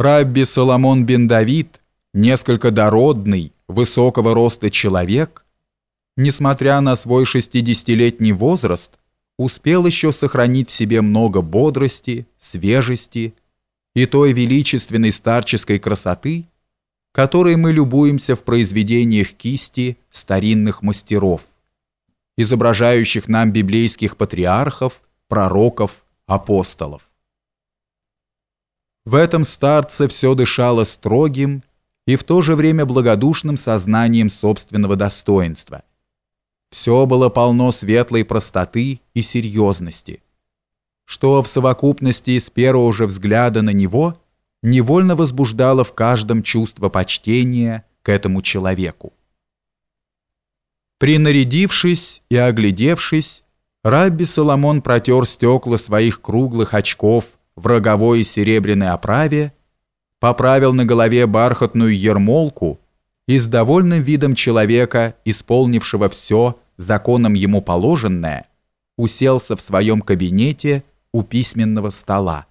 Рабби Соломон бен Давид, несколько дородный, высокого роста человек, несмотря на свой шестидесятилетний возраст, успел еще сохранить в себе много бодрости, свежести и той величественной старческой красоты, которой мы любуемся в произведениях кисти старинных мастеров, изображающих нам библейских патриархов, пророков, апостолов. В этом старце все дышало строгим и в то же время благодушным сознанием собственного достоинства. Все было полно светлой простоты и серьезности, что в совокупности с первого же взгляда на него невольно возбуждало в каждом чувство почтения к этому человеку. Принарядившись и оглядевшись, Рабби Соломон протер стекла своих круглых очков в роговой серебряной оправе, поправил на голове бархатную ермолку и с довольным видом человека, исполнившего все, законом ему положенное, уселся в своем кабинете у письменного стола,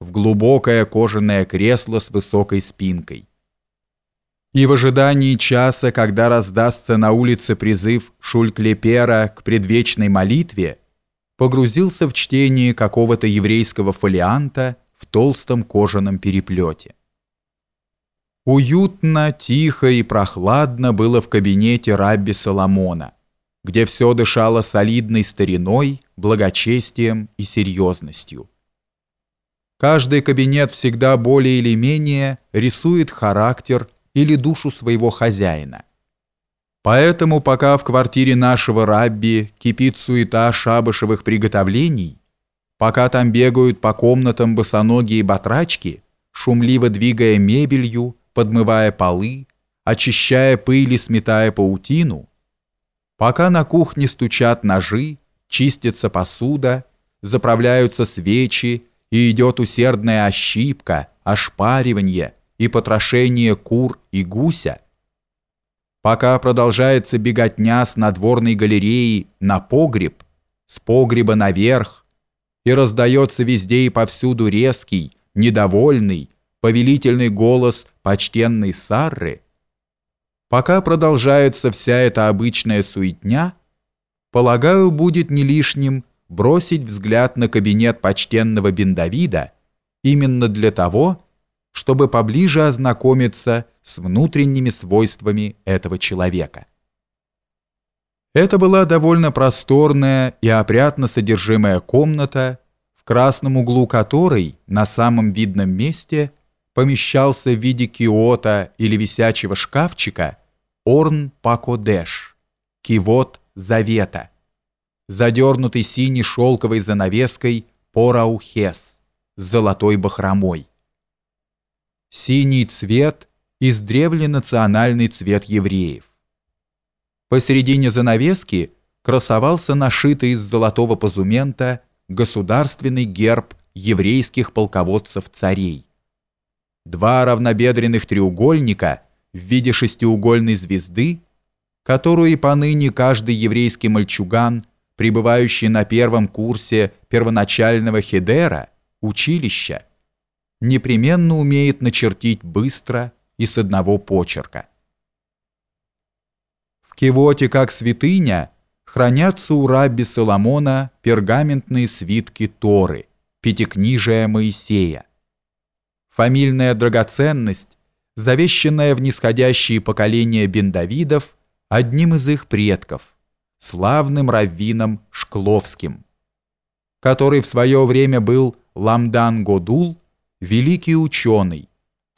в глубокое кожаное кресло с высокой спинкой. И в ожидании часа, когда раздастся на улице призыв Шульклепера к предвечной молитве, погрузился в чтение какого-то еврейского фолианта в толстом кожаном переплете. Уютно, тихо и прохладно было в кабинете Рабби Соломона, где все дышало солидной стариной, благочестием и серьезностью. Каждый кабинет всегда более или менее рисует характер или душу своего хозяина. Поэтому, пока в квартире нашего рабби кипит суета шабашевых приготовлений, пока там бегают по комнатам босоногие батрачки, шумливо двигая мебелью, подмывая полы, очищая пыль и сметая паутину, пока на кухне стучат ножи, чистится посуда, заправляются свечи и идет усердная ощипка, ошпаривание и потрошение кур и гуся, пока продолжается беготня с надворной галереи на погреб, с погреба наверх, и раздается везде и повсюду резкий, недовольный, повелительный голос почтенной Сарры, пока продолжается вся эта обычная суетня, полагаю, будет не лишним бросить взгляд на кабинет почтенного Бендавида именно для того, чтобы поближе ознакомиться с внутренними свойствами этого человека. Это была довольно просторная и опрятно содержимая комната, в красном углу которой, на самом видном месте, помещался в виде киота или висячего шкафчика Орн Пакодеш, кивот Завета, задернутый синей шелковой занавеской Пораухес с золотой бахромой. Синий цвет – издревле национальный цвет евреев. Посередине занавески красовался нашитый из золотого позумента государственный герб еврейских полководцев-царей. Два равнобедренных треугольника в виде шестиугольной звезды, которую поныне каждый еврейский мальчуган, пребывающий на первом курсе первоначального хедера, училища, непременно умеет начертить быстро и с одного почерка. В Кивоте, как святыня, хранятся у рабби Соломона пергаментные свитки Торы, пятикнижия Моисея. Фамильная драгоценность, завещанная в нисходящие поколения бендавидов одним из их предков, славным раввином Шкловским, который в свое время был Ламдан Годул, великий ученый,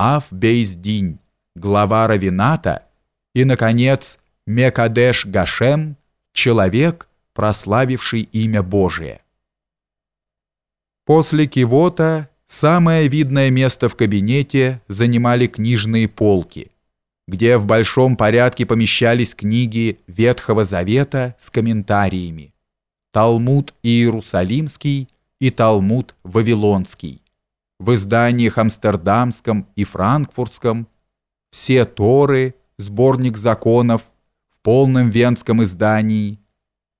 Аф Бейздинь, глава Равината и, наконец, Мекадеш Гашем, человек, прославивший имя Божие. После кивота самое видное место в кабинете занимали книжные полки, где в большом порядке помещались книги Ветхого Завета с комментариями, Талмуд Иерусалимский и Талмуд Вавилонский в изданиях Амстердамском и Франкфуртском, все Торы, сборник законов в полном венском издании,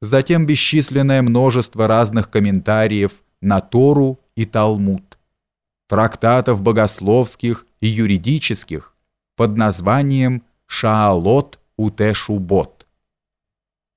затем бесчисленное множество разных комментариев на Тору и Талмуд, трактатов богословских и юридических под названием «Шаалот Утешубот».